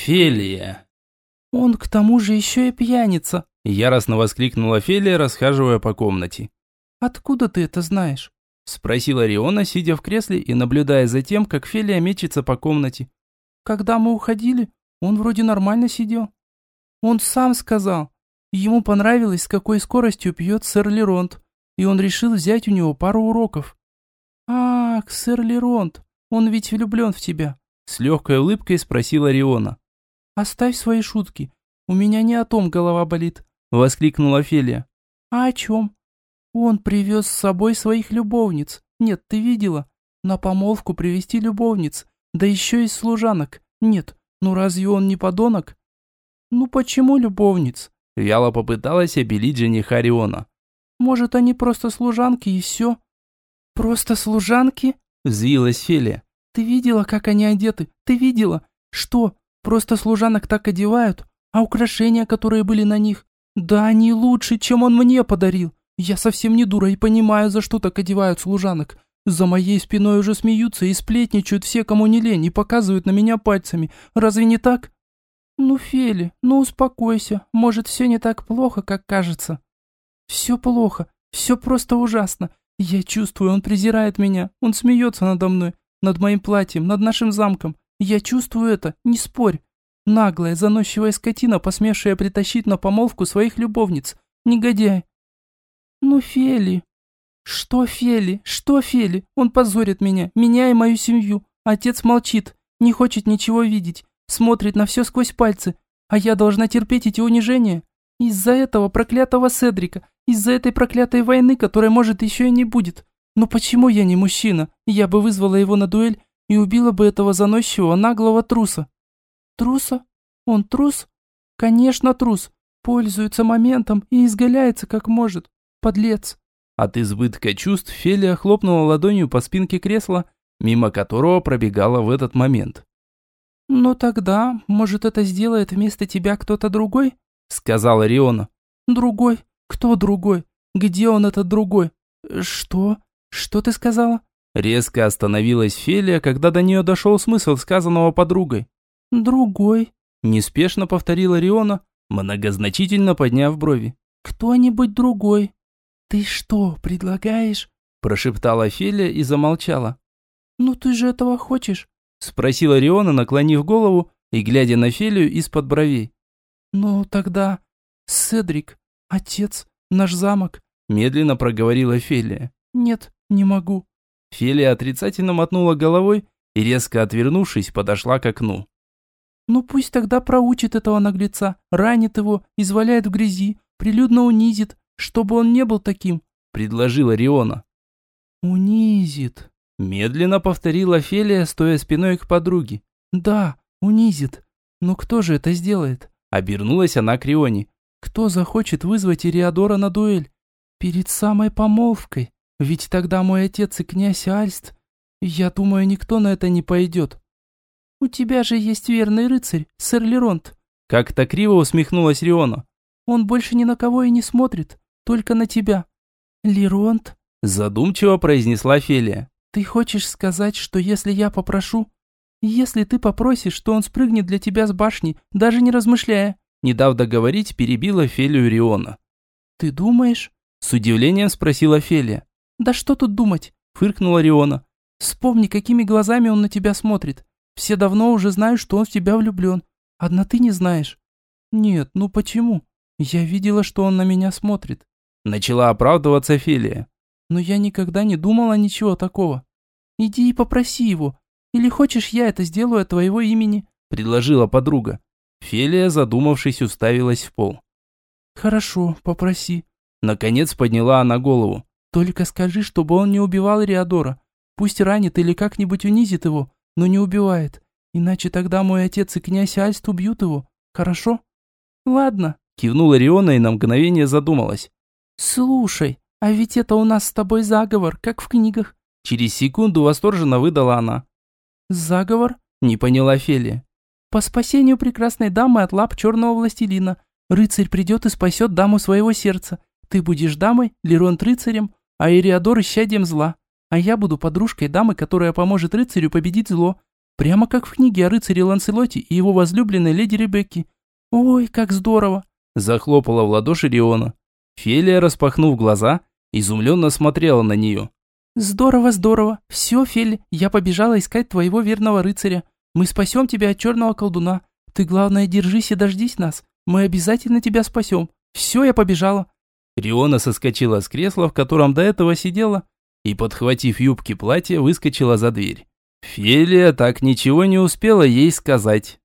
Фелия. «Он к тому же еще и пьяница!» Яростно воскликнула Фелия, расхаживая по комнате. «Откуда ты это знаешь?» Спросила Риона, сидя в кресле и наблюдая за тем, как Фелия мечется по комнате. «Когда мы уходили, он вроде нормально сидел. Он сам сказал. Ему понравилось, с какой скоростью пьет сэр Леронт, и он решил взять у него пару уроков. «Ах, сэр Леронт, он ведь влюблен в тебя», — с легкой улыбкой спросила Риона. «Оставь свои шутки, у меня не о том голова болит», — воскликнула Фелия. «А о чем?» «Он привез с собой своих любовниц. Нет, ты видела? На помолвку привезти любовниц, да еще и служанок. Нет, ну разве он не подонок?» «Ну почему любовниц?» — вяло попыталась обелить жениха Риона. «Может, они просто служанки и все?» «Просто служанки?» — взвилась Фелия. «Ты видела, как они одеты? Ты видела? Что, просто служанок так одевают? А украшения, которые были на них? Да они лучше, чем он мне подарил. Я совсем не дура и понимаю, за что так одевают служанок. За моей спиной уже смеются и сплетничают все, кому не лень, и показывают на меня пальцами. Разве не так?» «Ну, Фели, ну успокойся. Может, все не так плохо, как кажется». «Все плохо. Все просто ужасно. Я чувствую, он презирает меня. Он смеется надо мной, над моим платьем, над нашим замком. Я чувствую это, не спорь. Наглая, заносчивая скотина, посмевшая притащить на помолвку своих любовниц. Негодяй. Ну, Фели. Что, Фели? Что, Фели? Он позорит меня, меня и мою семью. Отец молчит, не хочет ничего видеть, смотрит на все сквозь пальцы. А я должна терпеть эти унижения? Из-за этого проклятого Седрика, из-за этой проклятой войны, которой, может, еще и не будет. Но почему я не мужчина? Я бы вызвала его на дуэль и убила бы этого заносчивого, наглого труса. Труса? Он трус? Конечно, трус. Пользуется моментом и изгаляется как может. Подлец. От избытка чувств Фелия хлопнула ладонью по спинке кресла, мимо которого пробегала в этот момент. «Ну тогда, может, это сделает вместо тебя кто-то другой?» сказала Риона. «Другой? «Кто другой? Где он, этот другой?» «Что? Что ты сказала?» Резко остановилась Фелия, когда до нее дошел смысл сказанного подругой. «Другой», – неспешно повторила Риона, многозначительно подняв брови. «Кто-нибудь другой». «Ты что, предлагаешь?» – прошептала Фелия и замолчала. «Ну ты же этого хочешь?» – спросила Риона, наклонив голову и глядя на Фелию из-под бровей. «Ну тогда, Седрик, «Отец, наш замок», – медленно проговорила Фелия. «Нет, не могу». Фелия отрицательно мотнула головой и, резко отвернувшись, подошла к окну. «Ну пусть тогда проучит этого наглеца, ранит его, изваляет в грязи, прилюдно унизит, чтобы он не был таким», – предложила Риона. «Унизит», – медленно повторила Фелия, стоя спиной к подруге. «Да, унизит. Но кто же это сделает?» Обернулась она к Рионе. Кто захочет вызвать Ириадора на дуэль? Перед самой помолвкой. Ведь тогда мой отец и князь Альст... Я думаю, никто на это не пойдет. У тебя же есть верный рыцарь, сэр Леронт. Как-то криво усмехнулась Риона. Он больше ни на кого и не смотрит, только на тебя. Леронт? Задумчиво произнесла Фелия. Ты хочешь сказать, что если я попрошу... Если ты попросишь, что он спрыгнет для тебя с башни, даже не размышляя, не дав договорить, перебила Фелию Риона. «Ты думаешь?» С удивлением спросила Фелия. «Да что тут думать?» Фыркнула Риона. «Вспомни, какими глазами он на тебя смотрит. Все давно уже знают, что он в тебя влюблен. Одна ты не знаешь». «Нет, ну почему? Я видела, что он на меня смотрит». Начала оправдываться Фелия. «Но я никогда не думала ничего такого. Иди и попроси его. Или хочешь, я это сделаю от твоего имени?» Предложила подруга. Фелия, задумавшись, уставилась в пол. «Хорошо, попроси». Наконец подняла она голову. «Только скажи, чтобы он не убивал Риадора. Пусть ранит или как-нибудь унизит его, но не убивает. Иначе тогда мой отец и князь Альст убьют его. Хорошо?» «Ладно», – кивнула Риона и на мгновение задумалась. «Слушай, а ведь это у нас с тобой заговор, как в книгах». Через секунду восторженно выдала она. «Заговор?» – не поняла Фелия. По спасению прекрасной дамы от лап черного властелина. Рыцарь придет и спасет даму своего сердца. Ты будешь дамой, Леронт рыцарем, а Ириадор исчадием зла. А я буду подружкой дамы, которая поможет рыцарю победить зло. Прямо как в книге о рыцаре Ланселоте и его возлюбленной леди Ребекке. Ой, как здорово!» Захлопала в ладоши Риона. Фелия, распахнув глаза, изумленно смотрела на нее. «Здорово, здорово. Все, Фелли, я побежала искать твоего верного рыцаря. Мы спасем тебя от черного колдуна. Ты, главное, держись и дождись нас. Мы обязательно тебя спасем. Все, я побежала». Риона соскочила с кресла, в котором до этого сидела, и, подхватив юбки платья, выскочила за дверь. Фелия так ничего не успела ей сказать.